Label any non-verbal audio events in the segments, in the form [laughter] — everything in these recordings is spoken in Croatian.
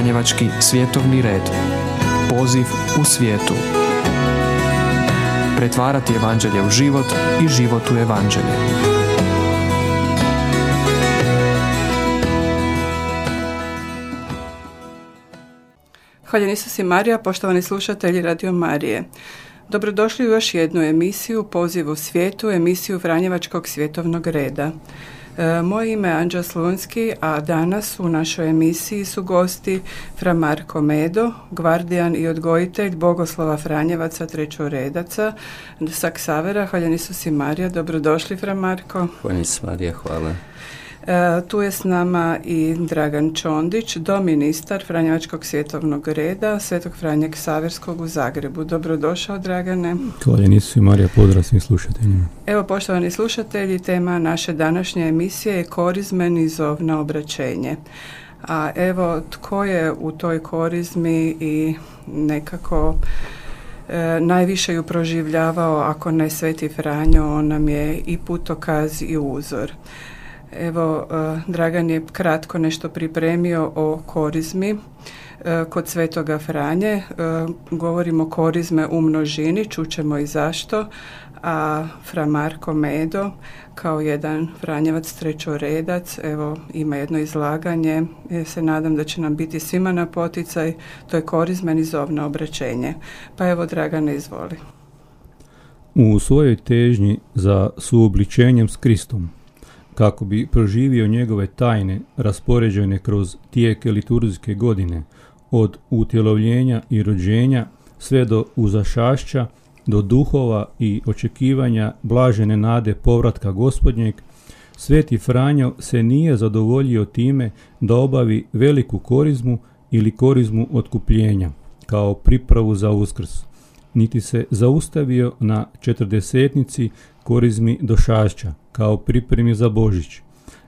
Franjevački svjetovni red. Poziv u svijetu. Pretvarati evanđelje u život i život u evanđelje. Hvala Isus i Marija, poštovani slušatelji Radio Marije. Dobrodošli u još jednu emisiju Poziv u svijetu, emisiju Franjevačkog svjetovnog reda. E, moje ime je Anđa Slunski, a danas u našoj emisiji su gosti Fra Marko Medo, gvardijan i odgojitelj Bogoslova Franjevaca trećoredaca sa Ksavera. Hvala si Marija, dobrodošli Fra Marko. Hvala Marija, hvala. E, tu je s nama i Dragan Čondić, doministar Franjevačkog svjetovnog reda Svetog Franjeg Saverskog u Zagrebu. Dobrodošao, Dragane. Hvala nisu i Marija, pozdrav svim slušateljima. Evo, poštovani slušatelji, tema naše današnje emisije je korizmen i zovno obraćenje. A evo, tko je u toj korizmi i nekako e, najviše ju proživljavao, ako ne Sveti Franjo, on nam je i putokaz i uzor. Evo, e, Dragan je kratko nešto pripremio o korizmi e, kod Svetoga Franje. E, govorimo korizme u množini, čućemo i zašto, a Fra Marko Medo kao jedan Franjevac trećoredac, evo ima jedno izlaganje, ja se nadam da će nam biti svima na poticaj, to je korizmen i zovno obraćenje. Pa evo Dragane, izvoli. U svojoj težnji za suobličenjem s Kristom, kako bi proživio njegove tajne raspoređene kroz tijeke liturgijske godine, od utjelovljenja i rođenja sve do uzašašća, do duhova i očekivanja blažene nade povratka gospodnjeg, Sveti Franjo se nije zadovoljio time da obavi veliku korizmu ili korizmu otkupljenja, kao pripravu za uskrs, niti se zaustavio na četrdesetnici korizmi došašća, kao pripremi za Božić,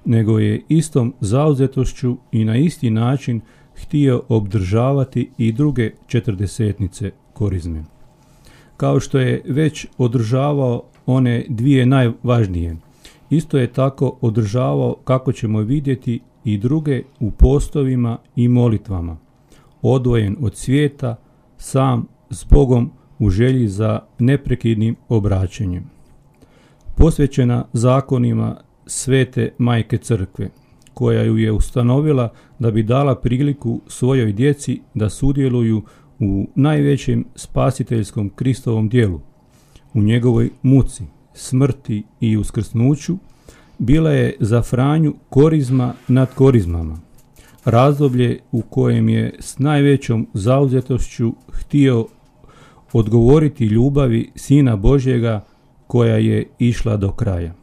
nego je istom zauzetošću i na isti način htio obdržavati i druge četrdesetnice korizme. Kao što je već održavao one dvije najvažnije, isto je tako održavao kako ćemo vidjeti i druge u postovima i molitvama, odvojen od svijeta, sam s Bogom u želji za neprekidnim obraćanjem posvećena zakonima svete majke crkve, koja ju je ustanovila da bi dala priliku svojoj djeci da sudjeluju u najvećem spasiteljskom Kristovom dijelu, u njegovoj muci, smrti i uskrsnuću, bila je za Franju korizma nad korizmama, razdoblje u kojem je s najvećom zauzetošću htio odgovoriti ljubavi Sina Božjega koja je išla do kraja.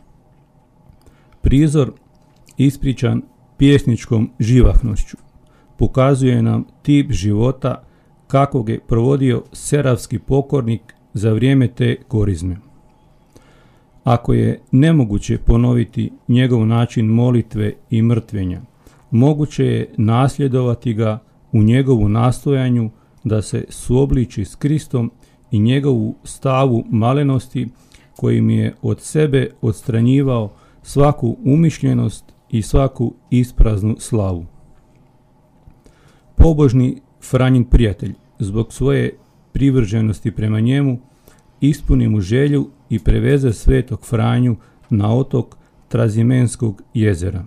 Prizor ispričan pjesničkom živahnošću pokazuje nam tip života kakvog je provodio seravski pokornik za vrijeme te korizme. Ako je nemoguće ponoviti njegov način molitve i mrtvenja, moguće je nasljedovati ga u njegovu nastojanju da se suobliči s Kristom i njegovu stavu malenosti kojim je od sebe odstranjivao svaku umišljenost i svaku ispraznu slavu. Pobožni Franjin prijatelj, zbog svoje privrženosti prema njemu, ispuni mu želju i preveze svetog Franju na otok Trazimenskog jezera.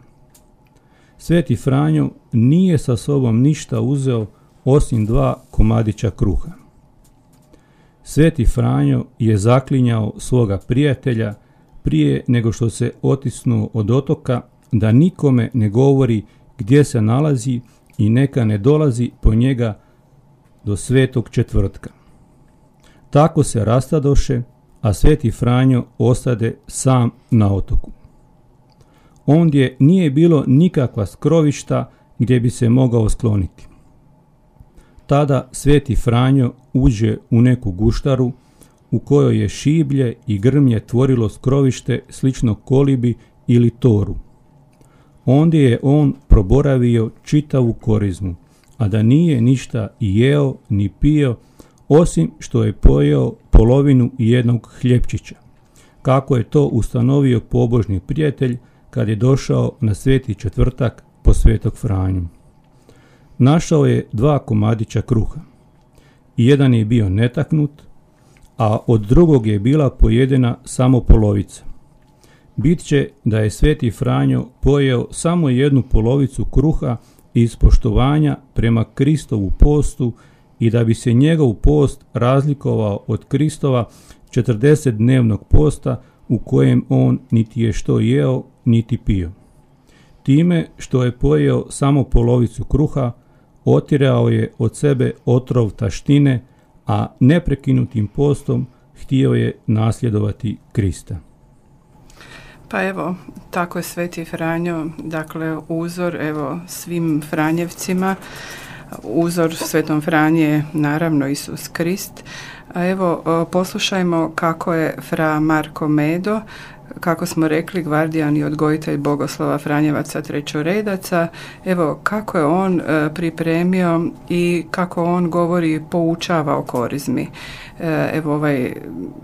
Sveti Franjo nije sa sobom ništa uzeo osim dva komadića kruha. Sveti Franjo je zaklinjao svoga prijatelja prije nego što se otisnuo od otoka da nikome ne govori gdje se nalazi i neka ne dolazi po njega do svetog četvrtka. Tako se rastadoše, a sveti Franjo ostade sam na otoku. Ondje nije bilo nikakva skrovišta gdje bi se mogao skloniti. Tada sveti Franjo uđe u neku guštaru u kojoj je šiblje i grmlje tvorilo skrovište slično kolibi ili toru. Ondje je on proboravio čitavu korizmu, a da nije ništa jeo ni pio, osim što je pojeo polovinu jednog hljepčića. Kako je to ustanovio pobožni prijatelj kad je došao na sveti četvrtak po svetog Franju. Našao je dva komadića kruha. Jedan je bio netaknut, a od drugog je bila pojedena samo polovica. Bit će da je Sveti Franjo pojeo samo jednu polovicu kruha iz poštovanja prema Kristovu postu i da bi se njegov post razlikovao od Kristova 40 dnevnog posta u kojem on niti je što jeo, niti pio. Time što je pojeo samo polovicu kruha, otirao je od sebe otrov taštine, a neprekinutim postom htio je nasljedovati Krista. Pa evo, tako je Sveti Franjo, dakle uzor evo svim Franjevcima, uzor Svetom Franje je naravno Isus Krist. A evo poslušajmo kako je Fra Marko Medo kako smo rekli, gvardijan i odgojitelj Bogoslova Franjevaca trećoredaca. Evo, kako je on e, pripremio i kako on govori, poučava o korizmi. E, evo, ovaj,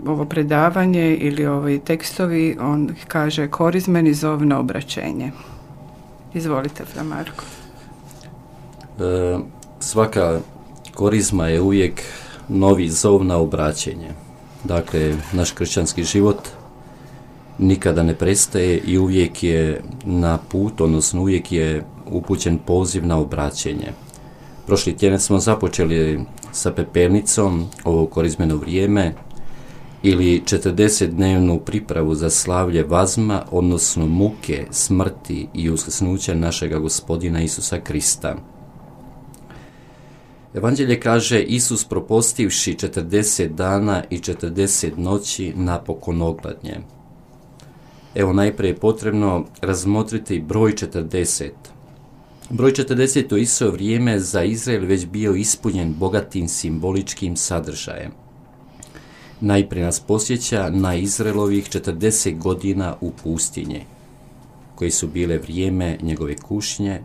ovo predavanje ili ovi tekstovi, on kaže korizmeni zov na obraćenje. Izvolite, Fra Marko. E, svaka korizma je uvijek novi zov na obraćenje. Dakle, naš kršćanski život nikada ne prestaje i uvijek je na put, odnosno uvijek je upućen poziv na obraćenje. Prošli tjedan smo započeli sa pepelnicom ovo korizmeno vrijeme ili 40-dnevnu pripravu za slavlje vazma, odnosno muke, smrti i uskrsnuća našega gospodina Isusa Krista. Evanđelje kaže Isus propostivši 40 dana i 40 noći napokon ogladnje. Evo najprije je potrebno razmotriti broj 40. Broj 40 u isto vrijeme za Izrael već bio ispunjen bogatim simboličkim sadržajem. Najprije nas posjeća na Izraelovih 40 godina u pustinje, koji su bile vrijeme njegove kušnje,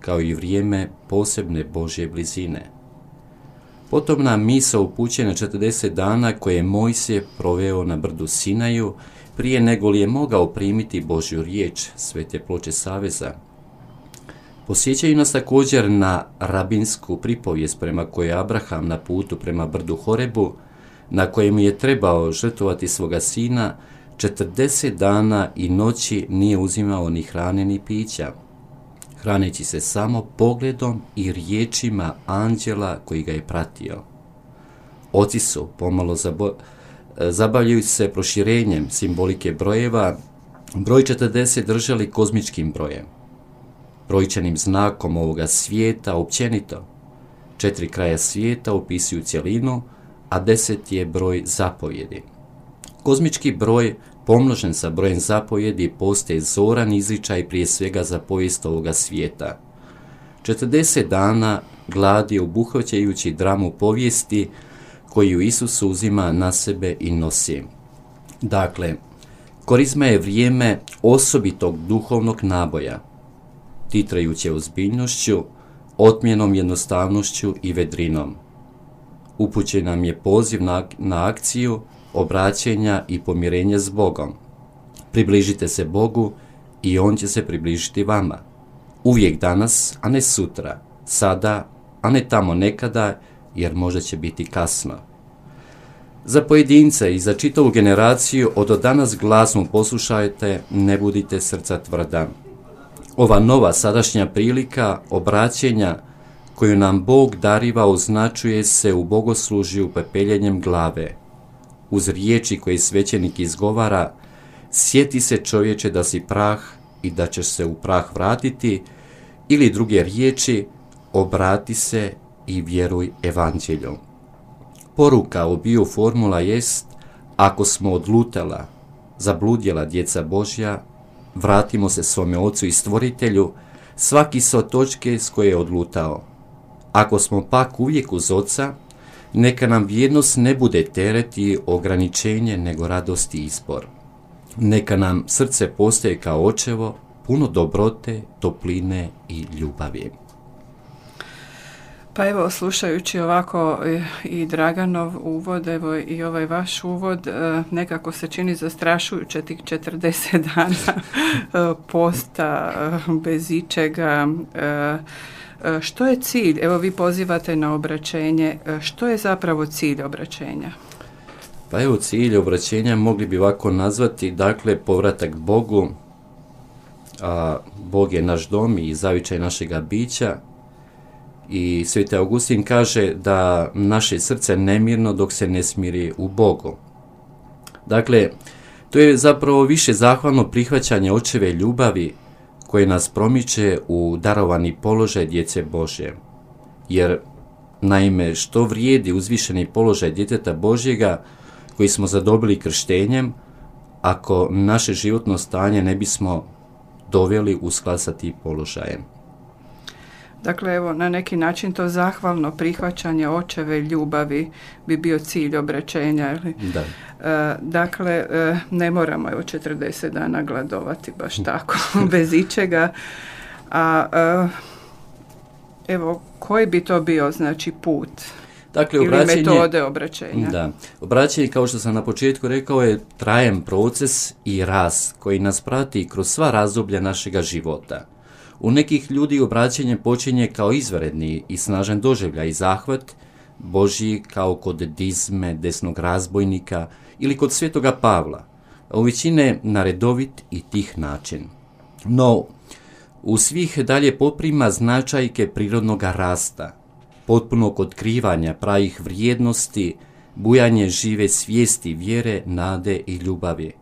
kao i vrijeme posebne Božje blizine. Potom nam misa upućuje na 40 dana koje je Mojsije proveo na brdu Sinaju, prije nego li je mogao primiti Božju riječ Svete ploče Saveza. Posjećaju nas također na rabinsku pripovijest prema kojoj je Abraham na putu prema brdu Horebu, na kojem je trebao žrtvovati svoga sina, 40 dana i noći nije uzimao ni hrane ni pića, hraneći se samo pogledom i riječima anđela koji ga je pratio. Oci su pomalo zabo zabavljajući se proširenjem simbolike brojeva, broj 40 držali kozmičkim brojem, brojčanim znakom ovoga svijeta općenito. Četiri kraja svijeta opisuju cjelinu, a deset je broj zapovjedi. Kozmički broj pomnožen sa brojem zapovjedi postaje zoran izričaj prije svega za povijest ovoga svijeta. 40 dana gladi obuhvaćajući dramu povijesti koju Isus uzima na sebe i nosi. Dakle, korizma je vrijeme osobitog duhovnog naboja, titrajuće ozbiljnošću, otmjenom jednostavnošću i vedrinom. Upućen nam je poziv na, na akciju, obraćenja i pomirenja s Bogom. Približite se Bogu i On će se približiti vama. Uvijek danas, a ne sutra, sada, a ne tamo nekada, jer možda će biti kasno. Za pojedince i za čitavu generaciju od danas glasno poslušajte, ne budite srca tvrda. Ova nova sadašnja prilika obraćenja koju nam Bog dariva označuje se u bogoslužju pepeljenjem glave. Uz riječi koje svećenik izgovara, sjeti se čovječe da si prah i da ćeš se u prah vratiti, ili druge riječi, obrati se i vjeruj evanđeljom. Poruka obiju formula jest, ako smo odlutala, zabludjela djeca Božja, vratimo se svome ocu i stvoritelju, svaki od točke s koje je odlutao. Ako smo pak uvijek uz oca, neka nam vjernost ne bude teret i ograničenje, nego radost i izbor. Neka nam srce postaje kao očevo, puno dobrote, topline i ljubavi. Pa evo, slušajući ovako i Draganov uvod, evo i ovaj vaš uvod, e, nekako se čini zastrašujuće tih 40 dana e, posta bez ičega, što je cilj? Evo vi pozivate na obraćenje. Što je zapravo cilj obraćenja? Pa evo cilj obraćenja mogli bi ovako nazvati, dakle, povratak Bogu, a Bog je naš dom i zavičaj našega bića i Sveti Augustin kaže da naše srce nemirno dok se ne smiri u Bogu. Dakle, to je zapravo više zahvalno prihvaćanje očeve ljubavi koje nas promiče u darovani položaj djece Božje. Jer, naime, što vrijedi uzvišeni položaj djeteta Božjega koji smo zadobili krštenjem, ako naše životno stanje ne bismo doveli u sklad sa tim položajem. Dakle, evo, na neki način to zahvalno prihvaćanje očeve ljubavi bi bio cilj obraćenja. Da. E, dakle, e, ne moramo evo 40 dana gladovati baš [laughs] tako, [laughs] bez ičega. A e, evo, koji bi to bio, znači, put? Dakle, ili metode obraćenja. Da. Obraćanje, kao što sam na početku rekao, je trajan proces i rast koji nas prati kroz sva razdoblja našega života. U nekih ljudi obraćanje počinje kao izvanredni i snažan doživljaj i zahvat, Božji kao kod dizme, desnog razbojnika ili kod svetoga Pavla, a u većine na redovit i tih način. No, u svih dalje poprima značajke prirodnog rasta, potpunog otkrivanja pravih vrijednosti, bujanje žive svijesti, vjere, nade i ljubavi.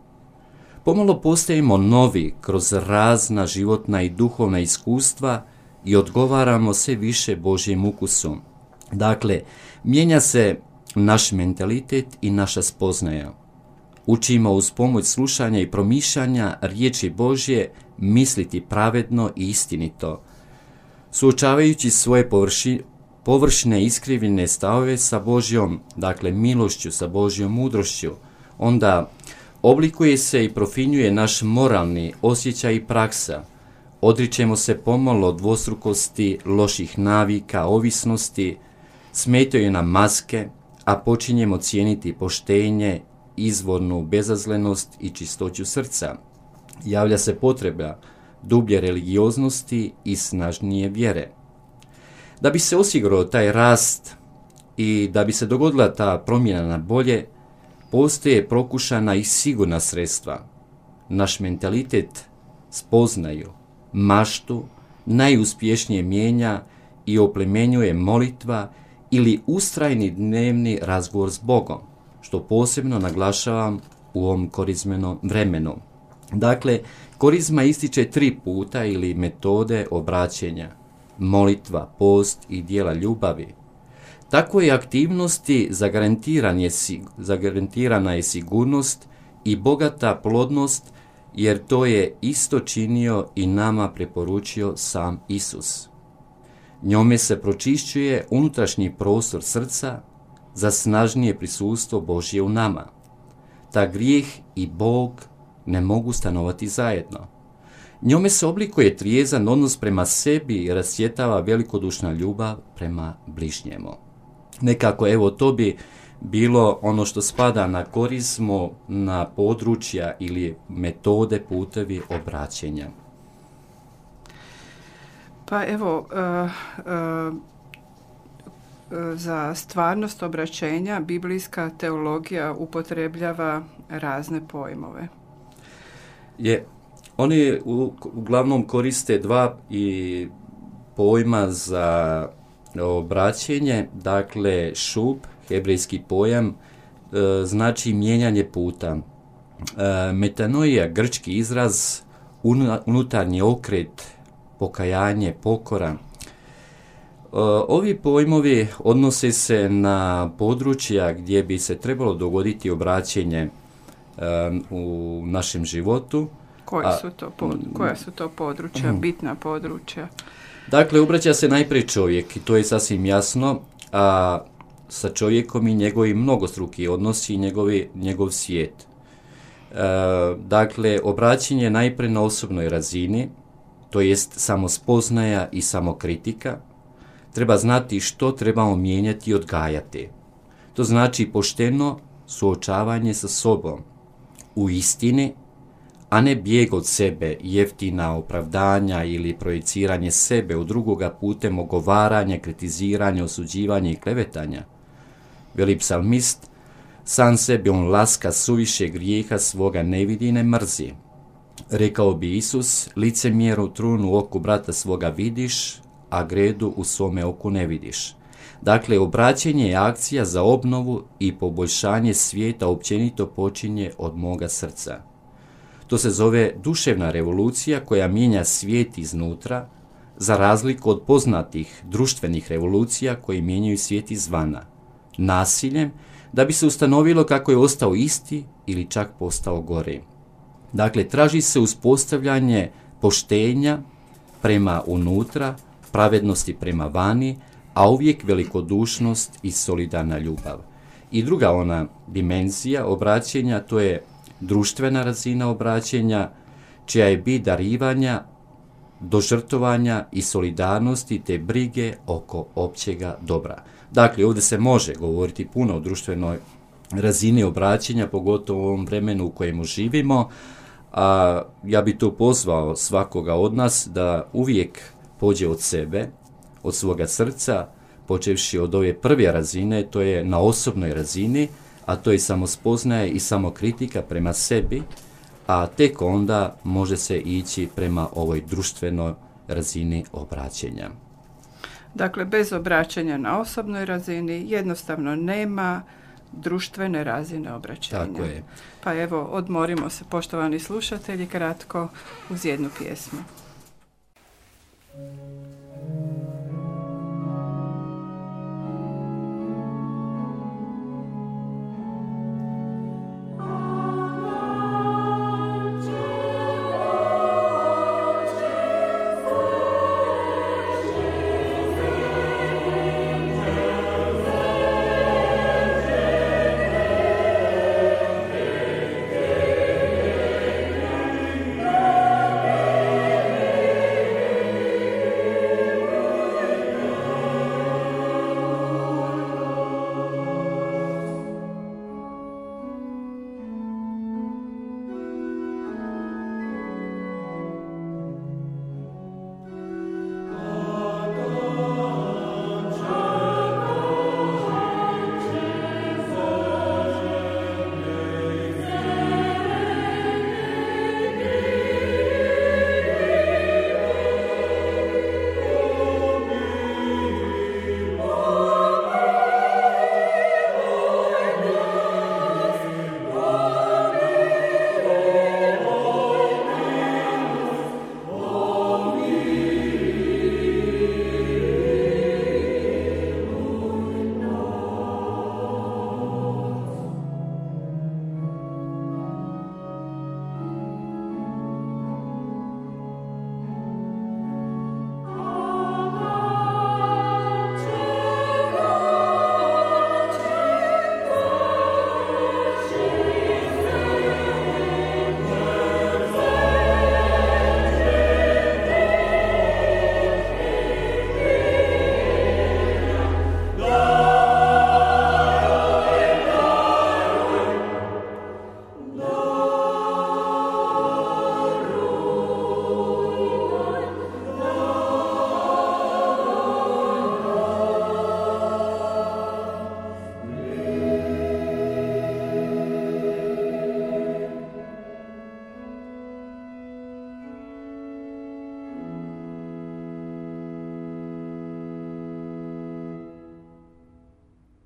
Pomalo postajemo novi kroz razna životna i duhovna iskustva i odgovaramo sve više Božjem ukusom. Dakle, mijenja se naš mentalitet i naša spoznaja. Učimo uz pomoć slušanja i promišljanja riječi Božje misliti pravedno i istinito, suočavajući svoje površi, površne iskrivljene stavove sa Božjom, dakle milošću, sa Božjom mudrošću, onda oblikuje se i profinjuje naš moralni osjećaj i praksa. Odričemo se pomalo dvostrukosti, loših navika, ovisnosti, smetaju nam maske, a počinjemo cijeniti poštenje, izvornu bezazlenost i čistoću srca. Javlja se potreba dublje religioznosti i snažnije vjere. Da bi se osigurao taj rast i da bi se dogodila ta promjena na bolje, postoje prokušana i sigurna sredstva. Naš mentalitet spoznaju, maštu, najuspješnije mijenja i oplemenjuje molitva ili ustrajni dnevni razgovor s Bogom, što posebno naglašavam u ovom korizmenom vremenu. Dakle, korizma ističe tri puta ili metode obraćenja, molitva, post i dijela ljubavi. Tako je aktivnosti zagarantiran je, zagarantirana je sigurnost i bogata plodnost, jer to je isto činio i nama preporučio sam Isus. Njome se pročišćuje unutrašnji prostor srca za snažnije prisustvo Božje u nama. Ta grijeh i Bog ne mogu stanovati zajedno. Njome se oblikuje trijezan odnos prema sebi i rasjetava velikodušna ljubav prema bližnjemu. Nekako, evo, to bi bilo ono što spada na korizmu, na područja ili metode putevi obraćenja. Pa evo, uh, uh, za stvarnost obraćenja biblijska teologija upotrebljava razne pojmove. Je, oni uglavnom koriste dva i pojma za obraćenje, dakle šub, hebrejski pojam, e, znači mijenjanje puta. E, metanoija, grčki izraz, unutarnji okret, pokajanje, pokora. E, ovi pojmovi odnose se na područja gdje bi se trebalo dogoditi obraćenje u našem životu, koje su to, koja su to područja, mm. bitna područja? Dakle, obraća se najprije čovjek i to je sasvim jasno, a sa čovjekom i njegovi mnogostruki odnosi i njegovi, njegov svijet. E, dakle, obraćanje najprije na osobnoj razini, to jest samospoznaja i samokritika, treba znati što trebamo mijenjati i odgajati. To znači pošteno suočavanje sa sobom, u istini a ne bijeg od sebe, jeftina opravdanja ili projiciranje sebe u drugoga putem ogovaranja, kritiziranja, osuđivanja i klevetanja. Veli psalmist, sam sebi on laska suviše grijeha svoga ne vidi i ne mrzi. Rekao bi Isus, licemjeru trunu u oku brata svoga vidiš, a gredu u svome oku ne vidiš. Dakle, obraćenje je akcija za obnovu i poboljšanje svijeta općenito počinje od moga srca. To se zove duševna revolucija koja mijenja svijet iznutra, za razliku od poznatih društvenih revolucija koji mijenjaju svijet izvana, nasiljem, da bi se ustanovilo kako je ostao isti ili čak postao gore. Dakle, traži se uspostavljanje poštenja prema unutra, pravednosti prema vani, a uvijek velikodušnost i solidarna ljubav. I druga ona dimenzija obraćenja, to je društvena razina obraćenja, čija je bit darivanja, dožrtovanja i solidarnosti te brige oko općega dobra. Dakle, ovdje se može govoriti puno o društvenoj razini obraćenja, pogotovo u ovom vremenu u kojemu živimo, a ja bi tu pozvao svakoga od nas da uvijek pođe od sebe, od svoga srca, počevši od ove prve razine, to je na osobnoj razini, a to je samospoznaje i samokritika prema sebi, a tek onda može se ići prema ovoj društvenoj razini obraćenja. Dakle, bez obraćanja na osobnoj razini jednostavno nema društvene razine obraćanja. Tako je. Pa evo, odmorimo se, poštovani slušatelji, kratko uz jednu pjesmu.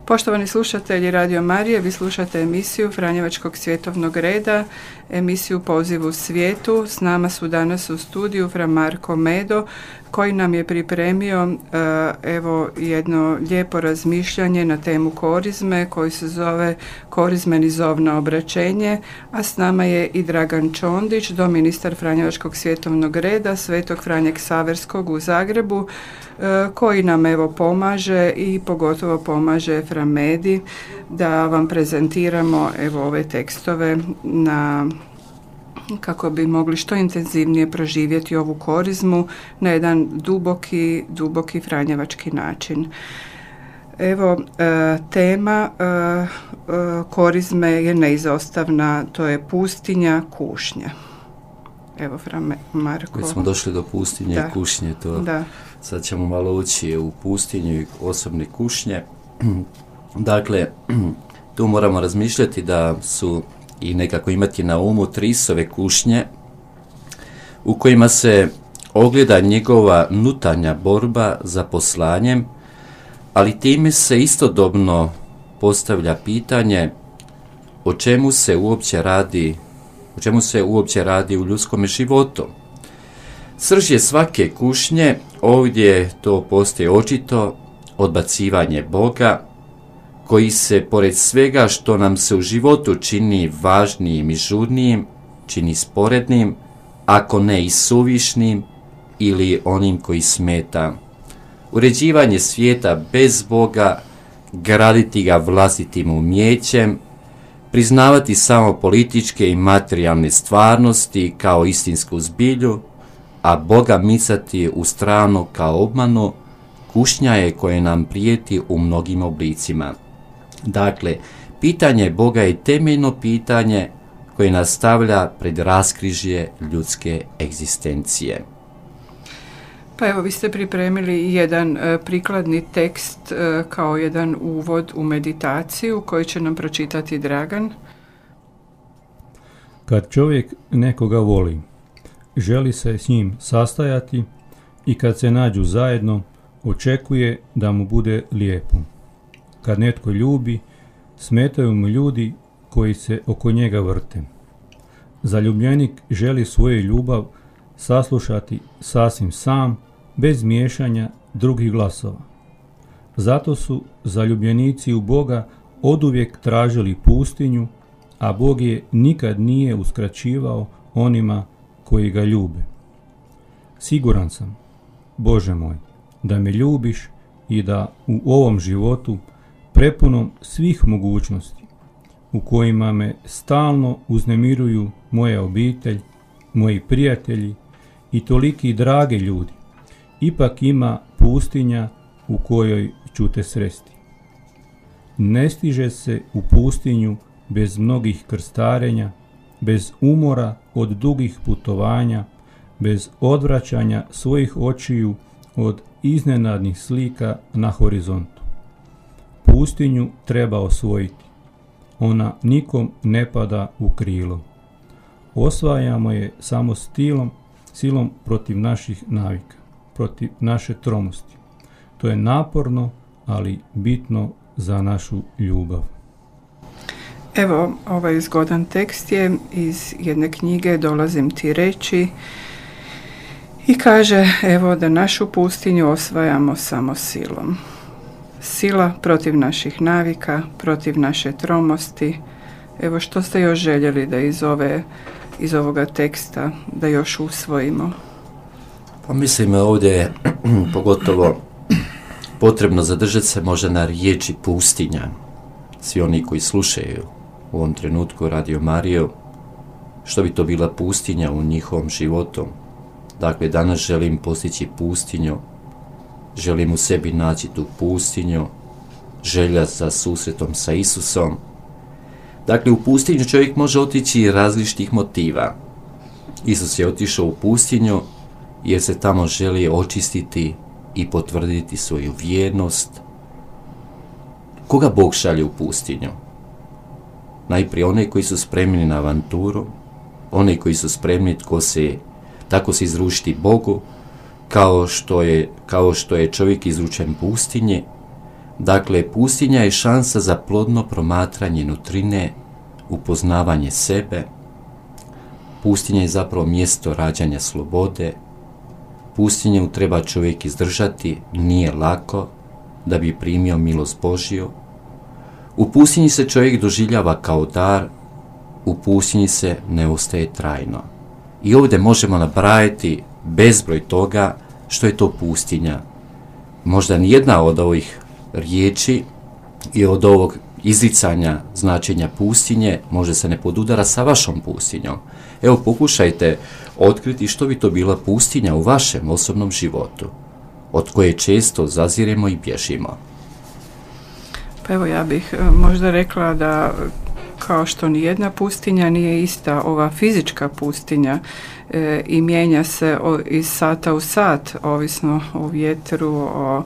Poštovani slušatelji Radio Marije, vi slušate emisiju Franjevačkog svjetovnog reda, emisiju Pozivu svijetu. S nama su danas u studiju Fra Marko Medo, koji nam je pripremio e, evo jedno lijepo razmišljanje na temu korizme koji se zove Korizmeni zovno obraćenje, a s nama je i Dragan Čondić, doministar Franjevačkog svjetovnog reda, Svetog Franjeg Saverskog u Zagrebu, e, koji nam evo pomaže i pogotovo pomaže Framedi da vam prezentiramo evo ove tekstove na kako bi mogli što intenzivnije proživjeti ovu korizmu na jedan duboki, duboki franjevački način. Evo, e, tema e, e, korizme je neizostavna, to je pustinja, kušnja. Evo, Fra Marko. Već smo došli do pustinje Da. i kušnje, to Da, sad ćemo malo ući u pustinju i osobne kušnje. [clears throat] Dakle, [clears throat] tu moramo razmišljati da su i nekako imati na umu trisove kušnje u kojima se ogleda njegova nutanja borba za poslanjem, ali time se istodobno postavlja pitanje o čemu se uopće radi, o čemu se uopće radi u ljudskom životu. Srž je svake kušnje, ovdje to postoji očito, odbacivanje Boga, koji se, pored svega što nam se u životu čini važnijim i žurnijim, čini sporednim, ako ne i suvišnim, ili onim koji smeta. Uređivanje svijeta bez Boga, graditi ga vlastitim umjećem, priznavati samo političke i materijalne stvarnosti kao istinsku zbilju, a Boga micati u stranu kao obmanu, kušnja je koje nam prijeti u mnogim oblicima. Dakle, pitanje Boga je temeljno pitanje koje nas stavlja pred raskrižje ljudske egzistencije. Pa evo, vi ste pripremili jedan e, prikladni tekst e, kao jedan uvod u meditaciju koji će nam pročitati Dragan. Kad čovjek nekoga voli, želi se s njim sastajati i kad se nađu zajedno, očekuje da mu bude lijepo. Kad netko ljubi, smetaju mu ljudi koji se oko njega vrte. Zaljubljenik želi svoju ljubav saslušati sasvim sam, bez miješanja drugih glasova. Zato su zaljubljenici u Boga oduvijek tražili pustinju, a Bog je nikad nije uskraćivao onima koji ga ljube. Siguran sam, Bože moj, da me ljubiš i da u ovom životu prepunom svih mogućnosti u kojima me stalno uznemiruju moja obitelj, moji prijatelji i toliki drage ljudi, ipak ima pustinja u kojoj ću te sresti. Ne stiže se u pustinju bez mnogih krstarenja, bez umora od dugih putovanja, bez odvraćanja svojih očiju od iznenadnih slika na horizontu. Pustinju treba osvojiti. Ona nikom ne pada u krilo. Osvajamo je samo stilom, silom protiv naših navika, protiv naše tromosti. To je naporno, ali bitno za našu ljubav. Evo, ovaj zgodan tekst je iz jedne knjige Dolazim ti reći i kaže evo da našu pustinju osvajamo samo silom. Sila protiv naših navika, protiv naše tromosti. Evo što ste još željeli da iz, ove, iz ovoga teksta da još usvojimo? Pa mislim ovdje je [clears throat] pogotovo potrebno zadržati se možda na riječi pustinja. Svi oni koji slušaju u ovom trenutku Radio Mariju, što bi to bila pustinja u njihovom životu. Dakle, danas želim postići pustinju, želim u sebi naći tu pustinju, želja za susretom sa Isusom. Dakle, u pustinju čovjek može otići različitih motiva. Isus je otišao u pustinju jer se tamo želi očistiti i potvrditi svoju vjernost. Koga Bog šalje u pustinju? Najprije one koji su spremni na avanturu, one koji su spremni tko se, tako se izručiti Bogu, kao što je, kao što je čovjek izručen pustinje. Dakle, pustinja je šansa za plodno promatranje nutrine, upoznavanje sebe. Pustinja je zapravo mjesto rađanja slobode, Pustinju treba čovjek izdržati, nije lako, da bi primio milost Božju. U pustinji se čovjek doživljava kao dar, u pustinji se ne ostaje trajno. I ovdje možemo nabrajati bezbroj toga što je to pustinja. Možda nijedna od ovih riječi i od ovog izricanja značenja pustinje može se ne podudara sa vašom pustinjom. Evo pokušajte otkriti što bi to bila pustinja u vašem osobnom životu, od koje često zaziremo i bježimo. Pa evo ja bih e, možda rekla da kao što ni jedna pustinja nije ista ova fizička pustinja e, i mijenja se iz sata u sat, ovisno o vjetru, o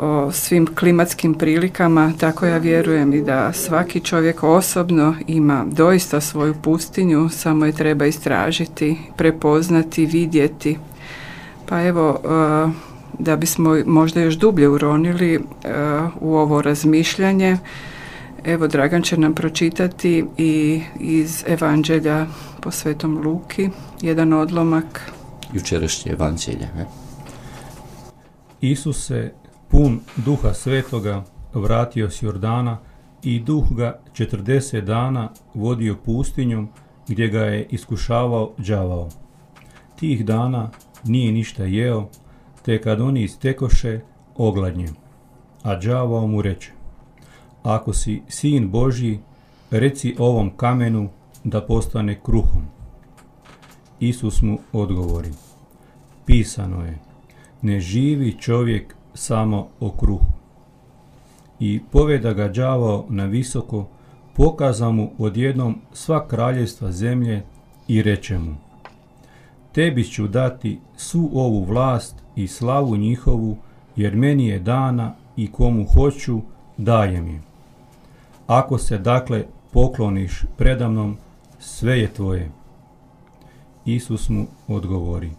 o svim klimatskim prilikama, tako ja vjerujem i da svaki čovjek osobno ima doista svoju pustinju, samo je treba istražiti, prepoznati, vidjeti. Pa evo, e, da bismo možda još dublje uronili e, u ovo razmišljanje, evo Dragan će nam pročitati i iz Evanđelja po Svetom Luki, jedan odlomak. Jučerašnje Evanđelje. Ne? Isus se pun duha svetoga vratio s Jordana i duh ga 40 dana vodio pustinjom gdje ga je iskušavao đavao. Tih dana nije ništa jeo, te kad oni istekoše, ogladnje. A đavao mu reče, ako si sin Božji, reci ovom kamenu da postane kruhom. Isus mu odgovori, pisano je, ne živi čovjek samo o kruhu. I poveda ga đavao na visoko, pokaza mu odjednom sva kraljevstva zemlje i reče mu, tebi ću dati svu ovu vlast i slavu njihovu, jer meni je dana i komu hoću, dajem je. Ako se dakle pokloniš predamnom, sve je tvoje. Isus mu odgovori,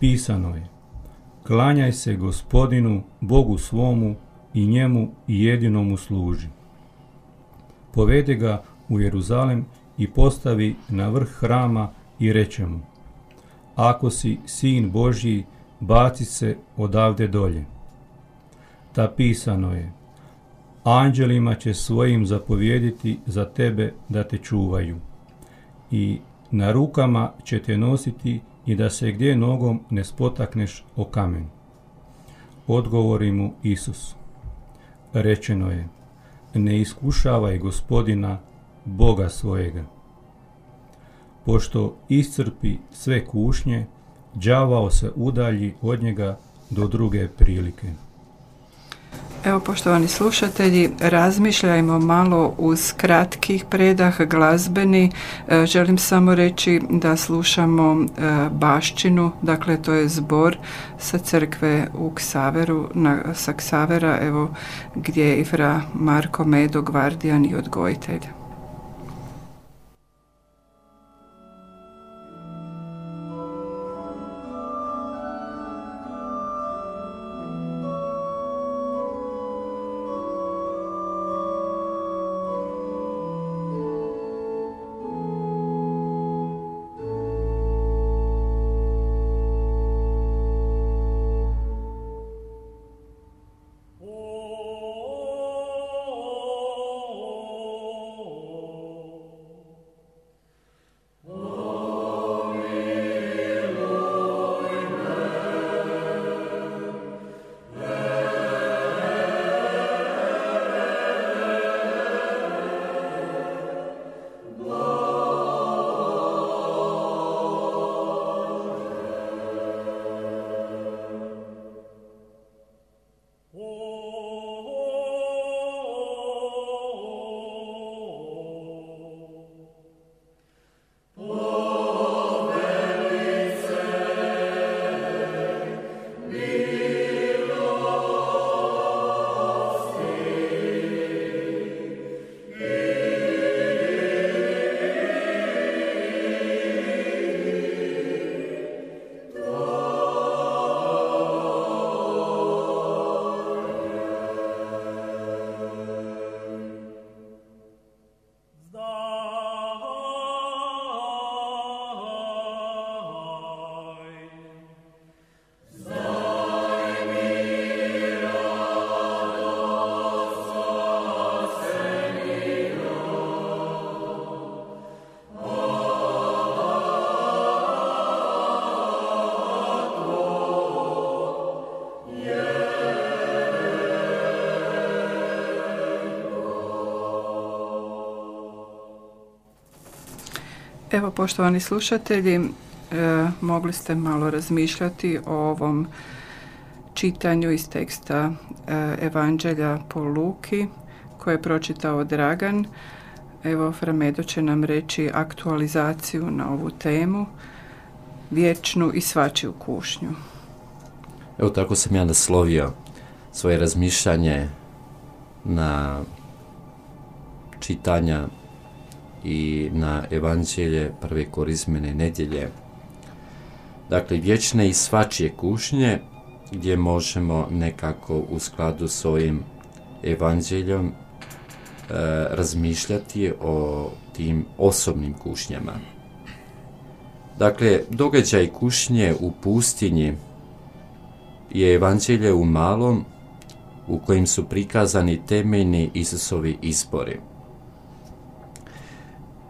pisano je, klanjaj se gospodinu, Bogu svomu i njemu i jedinomu služi. Povede ga u Jeruzalem i postavi na vrh hrama i reče mu, ako si sin Božji, baci se odavde dolje. Ta pisano je, anđelima će svojim zapovjediti za tebe da te čuvaju i na rukama će te nositi i da se gdje nogom ne spotakneš o kamen. Odgovori mu Isus. Rečeno je, ne iskušavaj gospodina, Boga svojega. Pošto iscrpi sve kušnje, đavao se udalji od njega do druge prilike. Evo, poštovani slušatelji, razmišljajmo malo uz kratkih predah glazbeni. E, želim samo reći da slušamo e, baščinu, dakle to je zbor sa crkve u Ksaveru, na, sa Ksavera, evo gdje je Ifra Marko Medo, gvardijan i odgojitelj. Evo, poštovani slušatelji, e, mogli ste malo razmišljati o ovom čitanju iz teksta e, Evanđelja po Luki, koje je pročitao Dragan. Evo, Framedo će nam reći aktualizaciju na ovu temu, vječnu i svačiju kušnju. Evo tako sam ja naslovio svoje razmišljanje na čitanja i na evanđelje prve korizmene nedjelje. Dakle, vječne i svačije kušnje gdje možemo nekako u skladu s ovim evanđeljom e, razmišljati o tim osobnim kušnjama. Dakle, događaj kušnje u pustinji je evanđelje u malom u kojim su prikazani temeljni Isusovi izbori.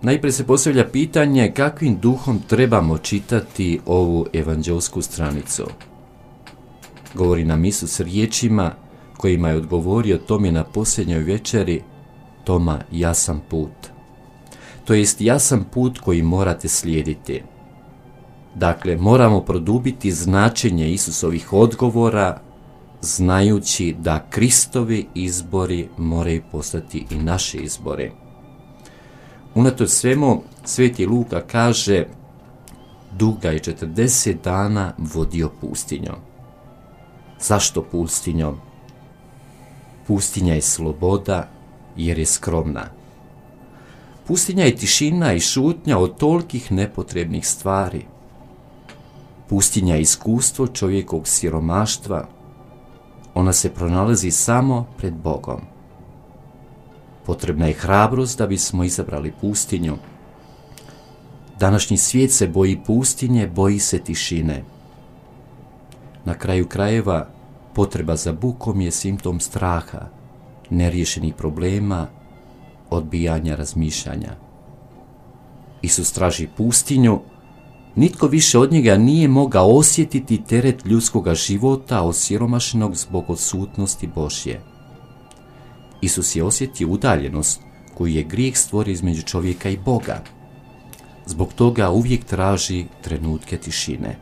Najprije se postavlja pitanje kakvim duhom trebamo čitati ovu evanđelsku stranicu. Govori nam Isus riječima kojima je odgovorio Tomi na posljednjoj večeri Toma, ja sam put. To jest, ja sam put koji morate slijediti. Dakle, moramo produbiti značenje Isusovih odgovora, znajući da Kristovi izbori moraju postati i naše izbori. Unatoč svemu, Sveti Luka kaže duga je 40 dana vodio pustinjom. Zašto pustinjom? Pustinja je sloboda jer je skromna. Pustinja je tišina i šutnja od tolikih nepotrebnih stvari. Pustinja je iskustvo čovjekovog siromaštva. Ona se pronalazi samo pred Bogom. Potrebna je hrabrost da bismo izabrali pustinju. Današnji svijet se boji pustinje, boji se tišine. Na kraju krajeva potreba za bukom je simptom straha, neriješenih problema, odbijanja razmišljanja. Isus traži pustinju, nitko više od njega nije mogao osjetiti teret ljudskoga života osiromašenog zbog odsutnosti Božje. Isus je osjetio udaljenost koju je grijeh stvorio između čovjeka i Boga. Zbog toga uvijek traži trenutke tišine.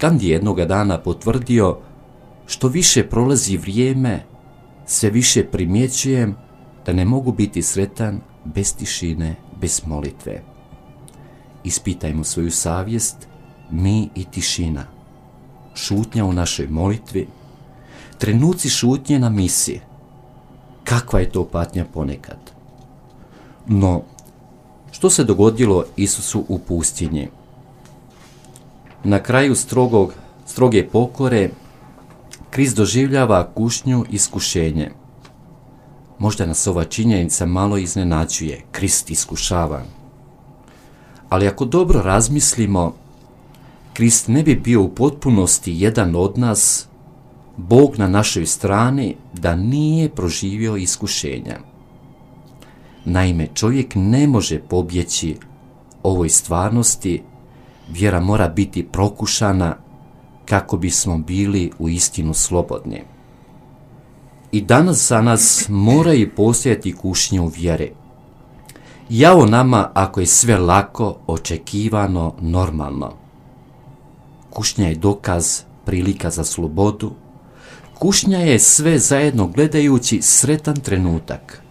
Gandhi je jednoga dana potvrdio što više prolazi vrijeme, sve više primjećujem da ne mogu biti sretan bez tišine, bez molitve. Ispitajmo svoju savjest, mi i tišina. Šutnja u našoj molitvi, trenuci šutnje na misije, kakva je to patnja ponekad. No, što se dogodilo Isusu u pustinji? Na kraju strogog, stroge pokore, Krist doživljava kušnju iskušenje. Možda nas ova činjenica malo iznenađuje, Krist iskušava. Ali ako dobro razmislimo, Krist ne bi bio u potpunosti jedan od nas Bog na našoj strani da nije proživio iskušenja. Naime, čovjek ne može pobjeći ovoj stvarnosti, vjera mora biti prokušana kako bismo bili u istinu slobodni. I danas za nas moraju postojati kušnje u vjere. Jao nama ako je sve lako, očekivano, normalno. Kušnja je dokaz, prilika za slobodu, Kušnja je sve zajedno gledajući sretan trenutak.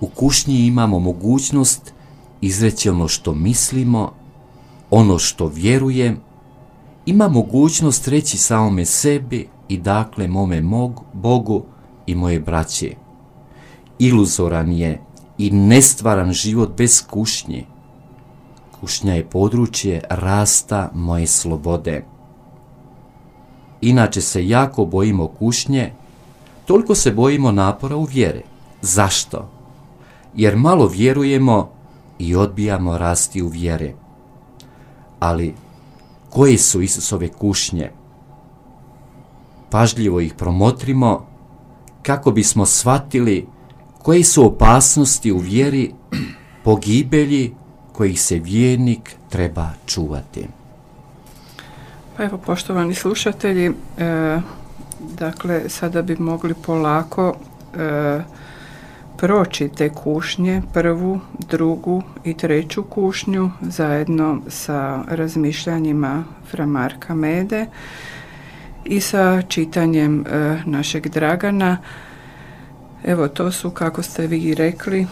U kušnji imamo mogućnost izreći ono što mislimo, ono što vjerujem, ima mogućnost reći samome sebi i dakle mome mog, Bogu i moje braće. Iluzoran je i nestvaran život bez kušnje. Kušnja je područje rasta moje slobode. Inače se jako bojimo kušnje, toliko se bojimo napora u vjere. Zašto? Jer malo vjerujemo i odbijamo rasti u vjere. Ali koje su Isusove kušnje? Pažljivo ih promotrimo kako bismo shvatili koje su opasnosti u vjeri [clears throat] pogibelji kojih se vjernik treba čuvati. Pa evo, poštovani slušatelji, e, dakle, sada bi mogli polako e, proći te kušnje, prvu, drugu i treću kušnju, zajedno sa razmišljanjima Framarka Mede i sa čitanjem e, našeg Dragana. Evo, to su, kako ste vi rekli,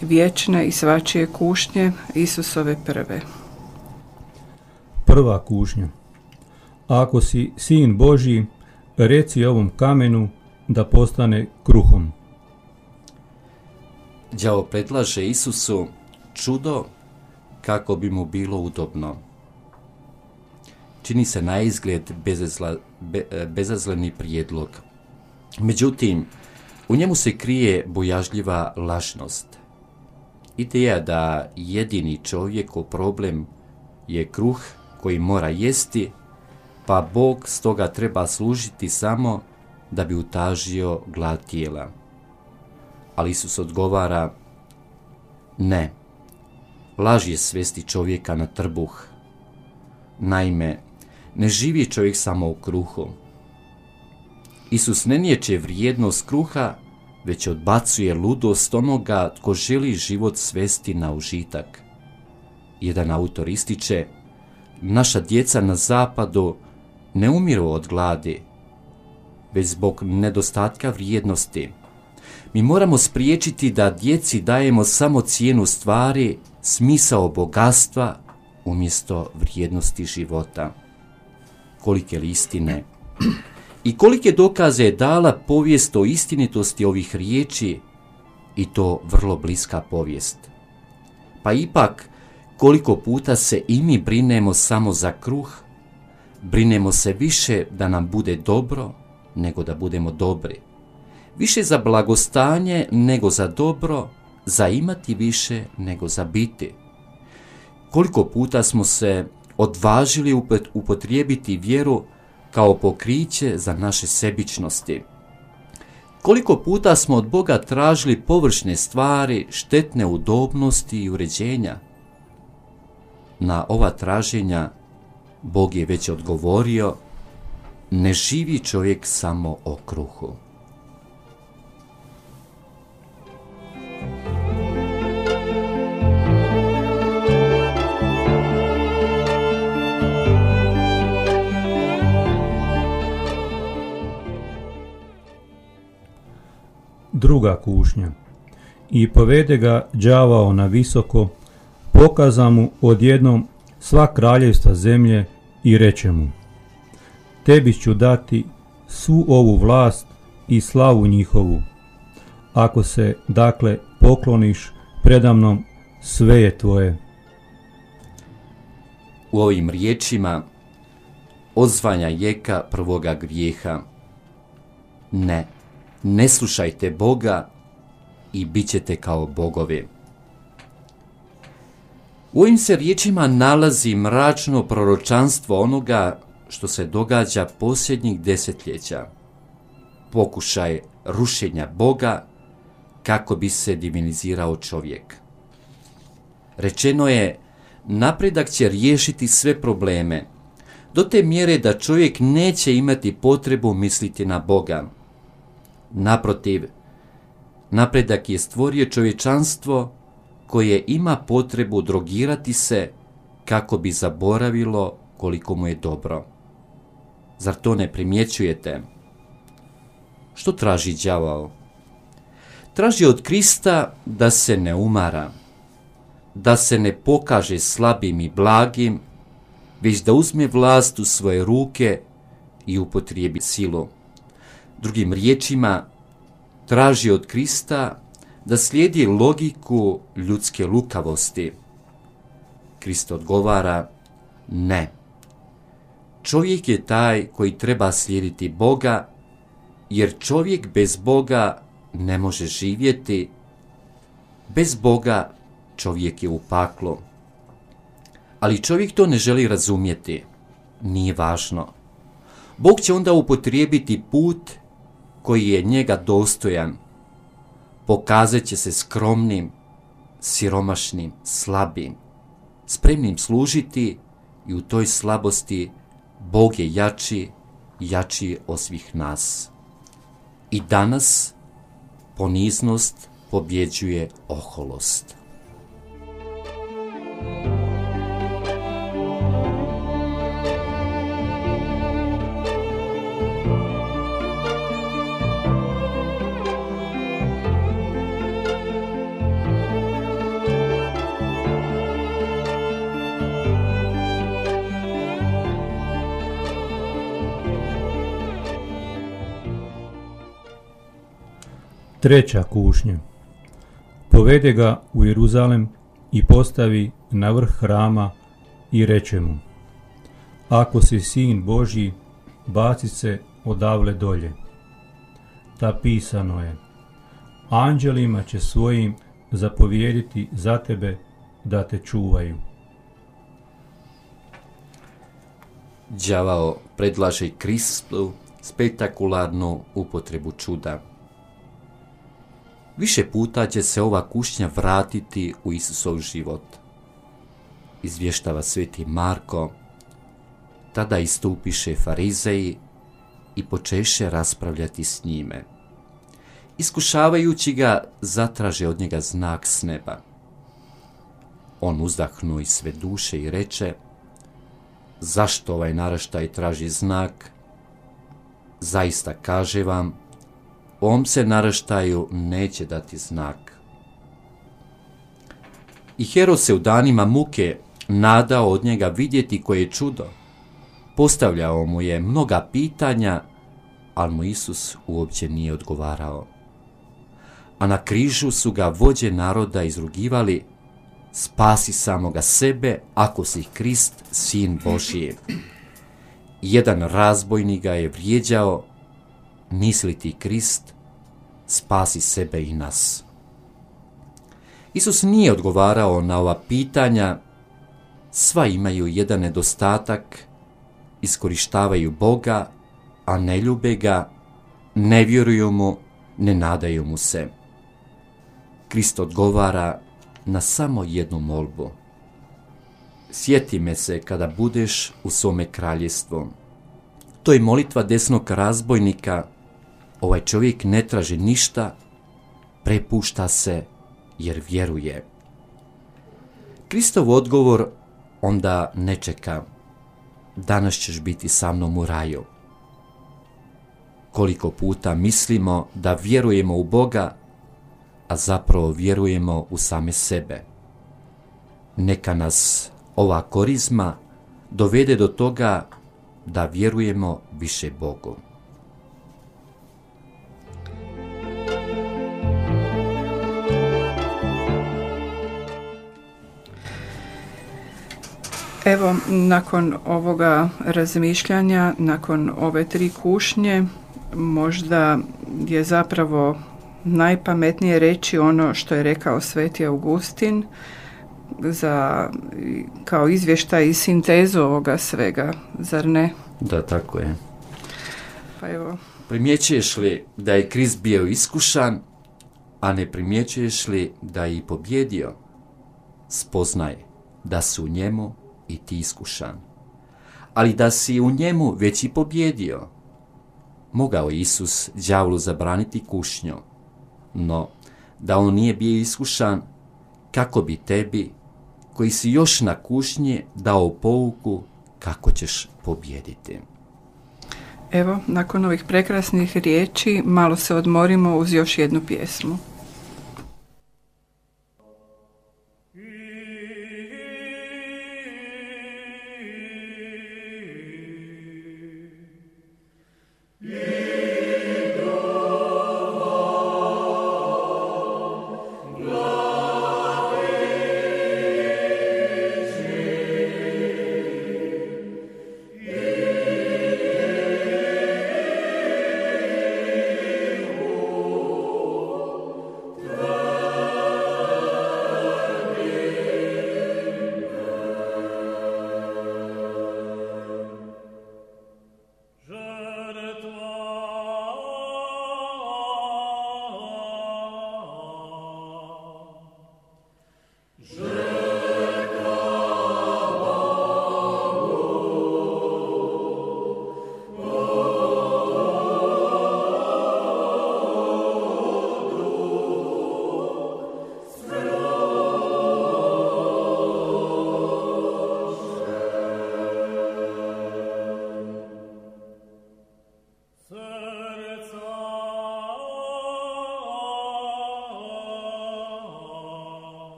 vječne i svačije kušnje Isusove prve. Prva kušnja. Ako si sin Božji, reci ovom kamenu da postane kruhom. Đavo predlaže Isusu čudo kako bi mu bilo udobno. Čini se na izgled bezazla, be, bezazleni prijedlog. Međutim, u njemu se krije bojažljiva lažnost. Ideja da jedini čovjekov problem je kruh koji mora jesti, pa Bog stoga treba služiti samo da bi utažio glad tijela. Ali Isus odgovara, ne, laž je svesti čovjeka na trbuh. Naime, ne živi čovjek samo u kruhu. Isus ne niječe vrijednost kruha, već odbacuje ludost onoga tko želi život svesti na užitak. Jedan autor ističe, naša djeca na zapadu ne umiru od gladi, već zbog nedostatka vrijednosti. Mi moramo spriječiti da djeci dajemo samo cijenu stvari, smisao bogatstva umjesto vrijednosti života. Kolike li istine i kolike dokaze je dala povijest o istinitosti ovih riječi i to vrlo bliska povijest. Pa ipak, koliko puta se i mi brinemo samo za kruh, brinemo se više da nam bude dobro nego da budemo dobri. Više za blagostanje nego za dobro, za imati više nego za biti. Koliko puta smo se odvažili upotrijebiti vjeru kao pokriće za naše sebičnosti. Koliko puta smo od Boga tražili površne stvari, štetne udobnosti i uređenja? Na ova traženja Bog je već odgovorio, ne živi čovjek samo o kruhu. druga kušnja. I povede ga đavao na visoko, pokaza mu odjednom sva kraljevstva zemlje i reče mu, tebi ću dati svu ovu vlast i slavu njihovu. Ako se, dakle, pokloniš predamnom, sve je tvoje. U ovim riječima ozvanja jeka prvoga grijeha. Ne, ne slušajte Boga i bit ćete kao bogovi. U ovim se riječima nalazi mračno proročanstvo onoga što se događa posljednjih desetljeća. Pokušaj rušenja Boga kako bi se divinizirao čovjek. Rečeno je, napredak će riješiti sve probleme, do te mjere da čovjek neće imati potrebu misliti na Boga Naprotiv, napredak je stvorio čovječanstvo koje ima potrebu drogirati se kako bi zaboravilo koliko mu je dobro. Zar to ne primjećujete? Što traži đavao? Traži od Krista da se ne umara, da se ne pokaže slabim i blagim, već da uzme vlast u svoje ruke i upotrijebi silu. Drugim riječima, traži od Krista da slijedi logiku ljudske lukavosti. Krist odgovara, ne. Čovjek je taj koji treba slijediti Boga, jer čovjek bez Boga ne može živjeti, bez Boga čovjek je u paklu. Ali čovjek to ne želi razumjeti, nije važno. Bog će onda upotrijebiti put koji je njega dostojan, pokazat će se skromnim, siromašnim, slabim, spremnim služiti i u toj slabosti Bog je jači, jači od svih nas. I danas poniznost pobjeđuje oholost. Treća kušnja. Povede ga u Jeruzalem i postavi na vrh hrama i reče mu Ako si sin Božji, baci se odavle dolje. Ta pisano je Anđelima će svojim zapovjediti za tebe da te čuvaju. Đavao predlaže Kristu spektakularnu upotrebu čuda. Više puta će se ova kušnja vratiti u Isusov život. Izvještava sveti Marko, tada istupiše farizeji i počeše raspravljati s njime. Iskušavajući ga, zatraže od njega znak s neba. On uzdahnu iz sve duše i reče, zašto ovaj naraštaj traži znak? Zaista kaže vam, ovom se naraštaju neće dati znak. I Hero se u danima muke nadao od njega vidjeti koje je čudo. Postavljao mu je mnoga pitanja, ali mu Isus uopće nije odgovarao. A na križu su ga vođe naroda izrugivali, spasi samoga sebe ako si Krist, sin Božije. Jedan razbojnik ga je vrijeđao, misli ti Krist, spasi sebe i nas. Isus nije odgovarao na ova pitanja, sva imaju jedan nedostatak, iskorištavaju Boga, a ne ljube ga, ne vjeruju mu, ne nadaju mu se. Krist odgovara na samo jednu molbu. Sjeti me se kada budeš u svome kraljestvu. To je molitva desnog razbojnika. Ovaj čovjek ne traži ništa, prepušta se jer vjeruje. Kristov odgovor onda ne čeka. Danas ćeš biti sa mnom u raju. Koliko puta mislimo da vjerujemo u Boga, a zapravo vjerujemo u same sebe. Neka nas ova korizma dovede do toga da vjerujemo više Bogu. Evo, nakon ovoga razmišljanja, nakon ove tri kušnje, možda je zapravo najpametnije reći ono što je rekao Sveti Augustin za, kao izvještaj i sintezu ovoga svega, zar ne? Da, tako je. Pa evo. Primjećuješ li da je Krist bio iskušan, a ne primjećuješ li da je i pobjedio? Spoznaj da su njemu i ti iskušan. Ali da si u njemu već i pobjedio. Mogao Isus đavlu zabraniti kušnju, no da on nije bio iskušan, kako bi tebi, koji si još na kušnji, dao pouku kako ćeš pobjediti. Evo, nakon ovih prekrasnih riječi, malo se odmorimo uz još jednu pjesmu.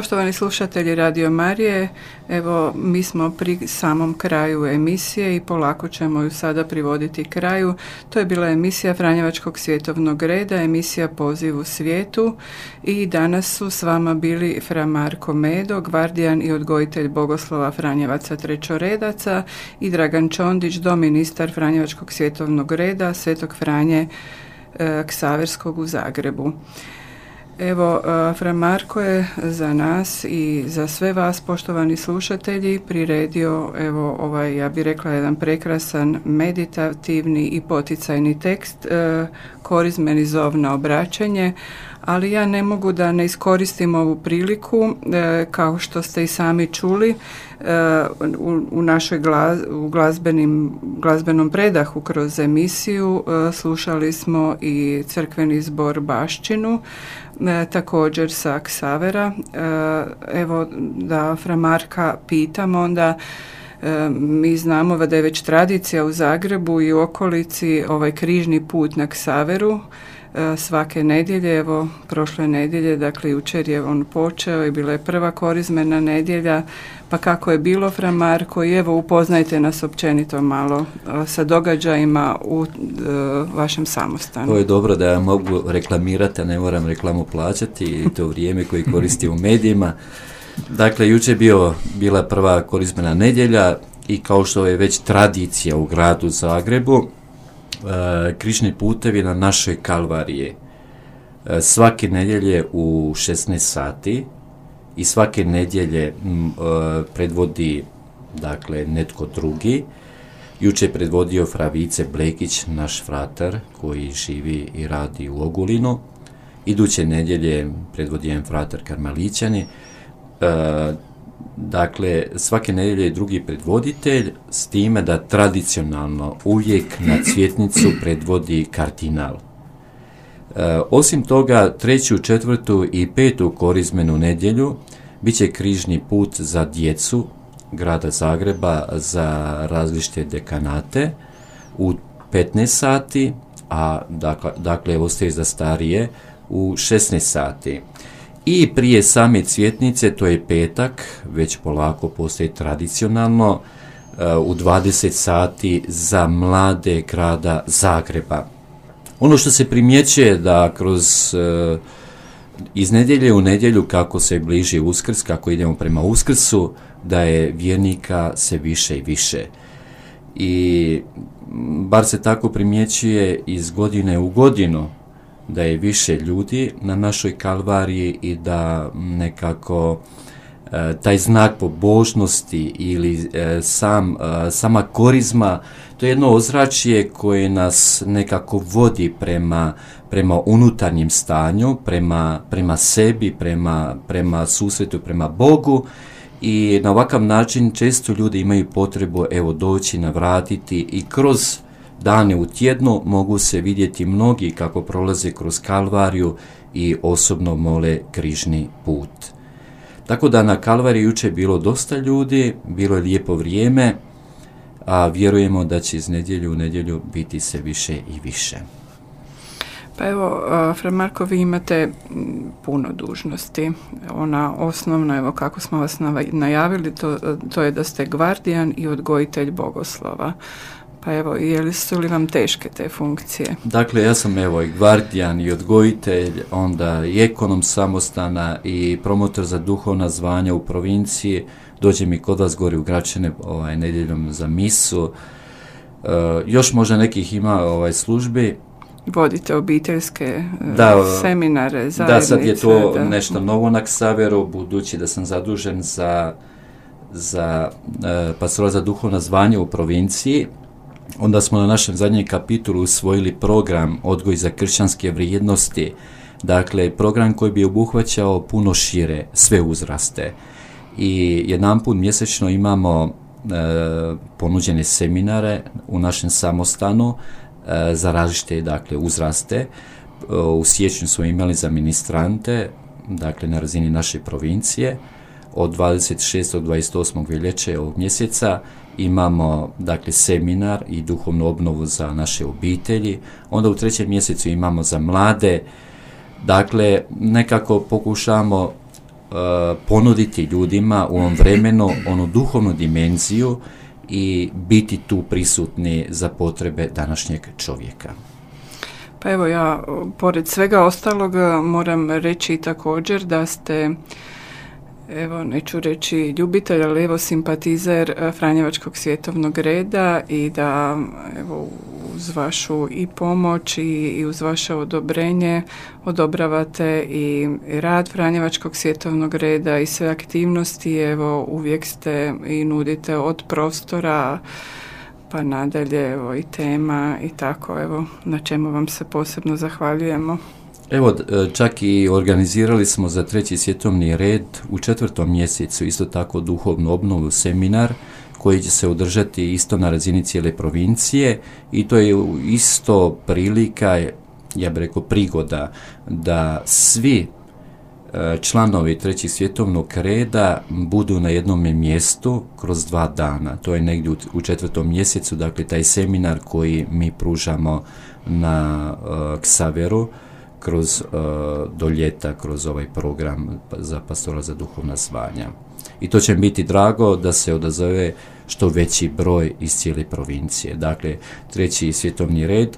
Poštovani slušatelji Radio Marije, evo mi smo pri samom kraju emisije i polako ćemo ju sada privoditi kraju. To je bila emisija Franjevačkog svjetovnog reda, emisija Poziv u svijetu i danas su s vama bili Fra Marko Medo, gvardijan i odgojitelj Bogoslova Franjevaca Trećoredaca i Dragan Čondić, doministar Franjevačkog svjetovnog reda Svetog Franje e, Ksaverskog u Zagrebu. Evo, e, Fra Marko je za nas i za sve vas, poštovani slušatelji, priredio, evo, ovaj, ja bih rekla, jedan prekrasan meditativni i poticajni tekst, e, korizmeni zov na obraćanje, ali ja ne mogu da ne iskoristim ovu priliku, e, kao što ste i sami čuli, u, u našoj glaz, u glazbenim, glazbenom predahu kroz emisiju slušali smo i crkveni zbor Bašćinu, E, također sa Ksavera. E, evo da Framarka pitam onda e, mi znamo da je već tradicija u Zagrebu i u okolici ovaj križni put na Ksaveru svake nedjelje, evo prošle nedjelje, dakle jučer je on počeo i bila je prva korizmena nedjelja, pa kako je bilo Fra Marko i evo upoznajte nas općenito malo sa događajima u e, vašem samostanu. To je dobro da ja mogu reklamirati, a ne moram reklamu plaćati i to vrijeme koji koristi u medijima. Dakle, jučer bio, bila prva korizmena nedjelja i kao što je već tradicija u gradu Zagrebu, e, križni putevi na našoj kalvarije. E, svake nedjelje u 16 sati i svake nedjelje e, predvodi dakle netko drugi. Juče je predvodio Fravice Blekić, naš fratar koji živi i radi u Ogulinu. Iduće nedjelje predvodi jedan fratar Karmalićani. Dakle, svake nedjelje je drugi predvoditelj s time da tradicionalno uvijek na cvjetnicu predvodi kardinal. E, osim toga, treću, četvrtu i petu korizmenu nedjelju bit će križni put za djecu grada Zagreba za različite dekanate u 15 sati, a dakle, dakle ostaje za starije u 16 sati. I prije same cvjetnice, to je petak, već polako postaje tradicionalno, e, u 20 sati za mlade grada Zagreba. Ono što se primjećuje da kroz e, iz nedjelje u nedjelju kako se bliži uskrs, kako idemo prema uskrsu, da je vjernika se više i više. I bar se tako primjećuje iz godine u godinu da je više ljudi na našoj kalvariji i da nekako e, taj znak pobožnosti ili e, sam, e, sama korizma, to je jedno ozračje koje nas nekako vodi prema, prema unutarnjem stanju, prema, prema sebi, prema, prema susretu, prema Bogu i na ovakav način često ljudi imaju potrebu evo doći, navratiti i kroz dane u tjednu mogu se vidjeti mnogi kako prolaze kroz kalvariju i osobno mole križni put. Tako da na kalvariji juče bilo dosta ljudi, bilo je lijepo vrijeme, a vjerujemo da će iz nedjelju u nedjelju biti sve više i više. Pa evo, Fra Marko, vi imate puno dužnosti. Ona osnovna, evo kako smo vas najavili, to, to je da ste gvardijan i odgojitelj bogoslova. Pa evo, je su li vam teške te funkcije? Dakle, ja sam evo i gvardijan i odgojitelj, onda i ekonom samostana i promotor za duhovna zvanja u provinciji. Dođe mi kod vas gori u Gračene ovaj, nedjeljom za misu. E, još možda nekih ima ovaj, službi, vodite obiteljske e, da, seminare, zajednice. Da, sad je to nešto novo na Ksaveru, budući da sam zadužen za, za e, za duhovna zvanja u provinciji. Onda smo na našem zadnjem kapitulu usvojili program Odgoj za kršćanske vrijednosti, dakle program koji bi obuhvaćao puno šire, sve uzraste. I jedanput mjesečno imamo e, ponuđene seminare u našem samostanu E, za različite dakle, uzraste. E, u siječnju smo imali za ministrante, dakle na razini naše provincije. Od 26. do 28. veljače ovog mjeseca imamo dakle seminar i duhovnu obnovu za naše obitelji. Onda u trećem mjesecu imamo za mlade. Dakle, nekako pokušamo ponuditi ljudima u ovom vremenu onu duhovnu dimenziju i biti tu prisutni za potrebe današnjeg čovjeka. Pa evo ja, pored svega ostalog, moram reći također da ste evo neću reći ljubitelj, ali evo simpatizer e, Franjevačkog svjetovnog reda i da evo uz vašu i pomoć i, i uz vaše odobrenje odobravate i rad Franjevačkog svjetovnog reda i sve aktivnosti, evo uvijek ste i nudite od prostora pa nadalje evo i tema i tako evo na čemu vam se posebno zahvaljujemo. Evo, e, čak i organizirali smo za treći svjetovni red u četvrtom mjesecu isto tako duhovnu obnovu seminar koji će se održati isto na razini cijele provincije i to je isto prilika, ja bih rekao prigoda, da svi e, članovi trećeg svjetovnog reda budu na jednom mjestu kroz dva dana. To je negdje u četvrtom mjesecu, dakle taj seminar koji mi pružamo na uh, Ksaveru, kroz uh, do ljeta, kroz ovaj program za pastora za duhovna zvanja. I to će biti drago da se odazove što veći broj iz cijele provincije. Dakle, treći svjetovni red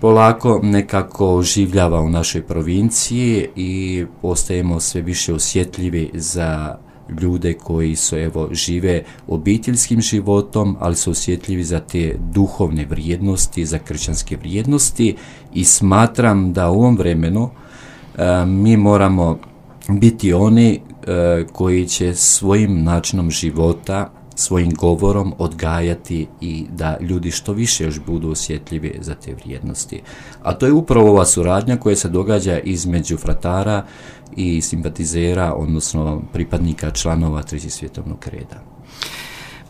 polako nekako oživljava u našoj provinciji i postajemo sve više osjetljivi za ljude koji su evo žive obiteljskim životom, ali su osjetljivi za te duhovne vrijednosti, za kršćanske vrijednosti i smatram da u ovom vremenu e, mi moramo biti oni e, koji će svojim načinom života svojim govorom odgajati i da ljudi što više još budu osjetljivi za te vrijednosti. A to je upravo ova suradnja koja se događa između fratara i simpatizera, odnosno pripadnika članova Treći svjetovnog reda.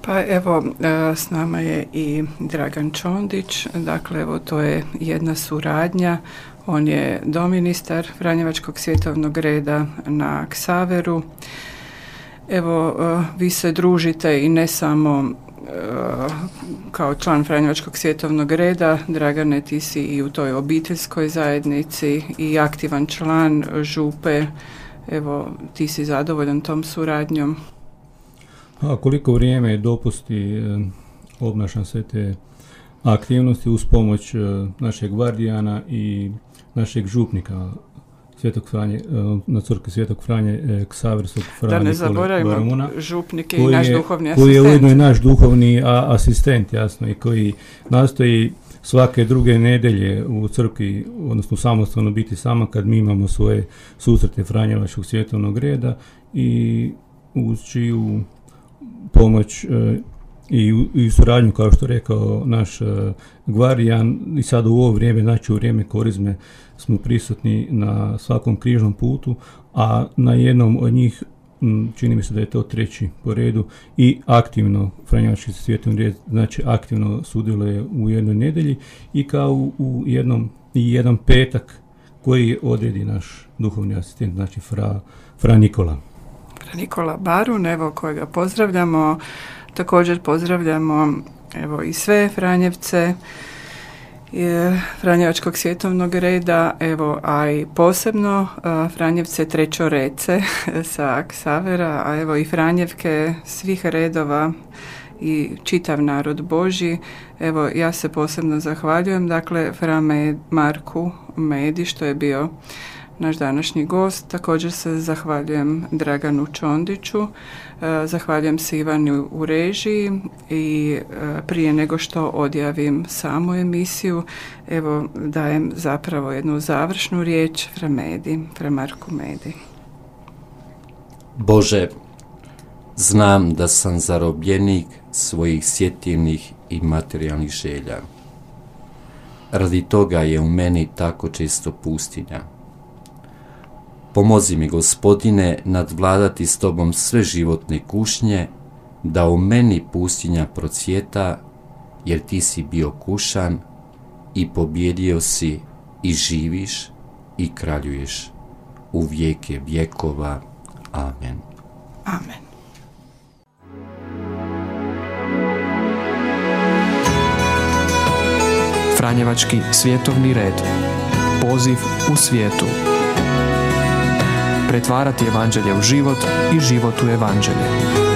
Pa evo, e, s nama je i Dragan Čondić, dakle evo to je jedna suradnja, on je doministar Franjevačkog svjetovnog reda na Ksaveru. Evo, e, vi se družite i ne samo kao član Franjevačkog svjetovnog reda, Dragane, ti si i u toj obiteljskoj zajednici i aktivan član župe. Evo, ti si zadovoljan tom suradnjom? A koliko vrijeme dopusti e, obnašam sve te aktivnosti uz pomoć e, našeg gvardijana i našeg župnika Svetog Franje, e, na crkvi Svetog Franje e, Ksaversog Franje Da ne zaboravimo župnike i naš duhovni asistent. Koji je ujedno i naš duhovni asistent, jasno, i koji nastoji svake druge nedelje u crkvi, odnosno samostalno biti sama kad mi imamo svoje susrete Franjevačkog svjetovnog reda i uz čiju pomoć e, i, i suradnju, kao što rekao naš Gvarijan, i sad u ovo vrijeme, znači u vrijeme korizme, smo prisutni na svakom križnom putu, a na jednom od njih čini mi se da je to treći po redu i aktivno Franjevački svijetom red znači aktivno sudjeluje u jednoj nedelji i kao u jednom i jedan petak koji odredi naš duhovni asistent znači Fra, Fra Nikola. Fra Nikola Barun, evo kojega pozdravljamo, također pozdravljamo evo i sve Franjevce, Franjevačkog svjetovnog reda, evo, a i posebno Franjevce Trećorece [laughs] sa Ksavera, a evo i Franjevke svih redova i čitav narod Boži. Evo, ja se posebno zahvaljujem, dakle, Fra Marku Medi, što je bio naš današnji gost. Također se zahvaljujem Draganu Čondiću, e, zahvaljujem se Ivanu u režiji i e, prije nego što odjavim samu emisiju, evo dajem zapravo jednu završnu riječ Framedi, Framarku Medi. Bože, znam da sam zarobljenik svojih sjetivnih i materijalnih želja. Radi toga je u meni tako često pustinja Pomozi mi, gospodine, nadvladati s tobom sve životne kušnje, da u meni pustinja procvjeta, jer ti si bio kušan i pobjedio si i živiš i kraljuješ u vijeke vjekova. Amen. Amen. Franjevački svjetovni red. Poziv u svijetu. Pretvarati evanđelje u život i život u evanđelje.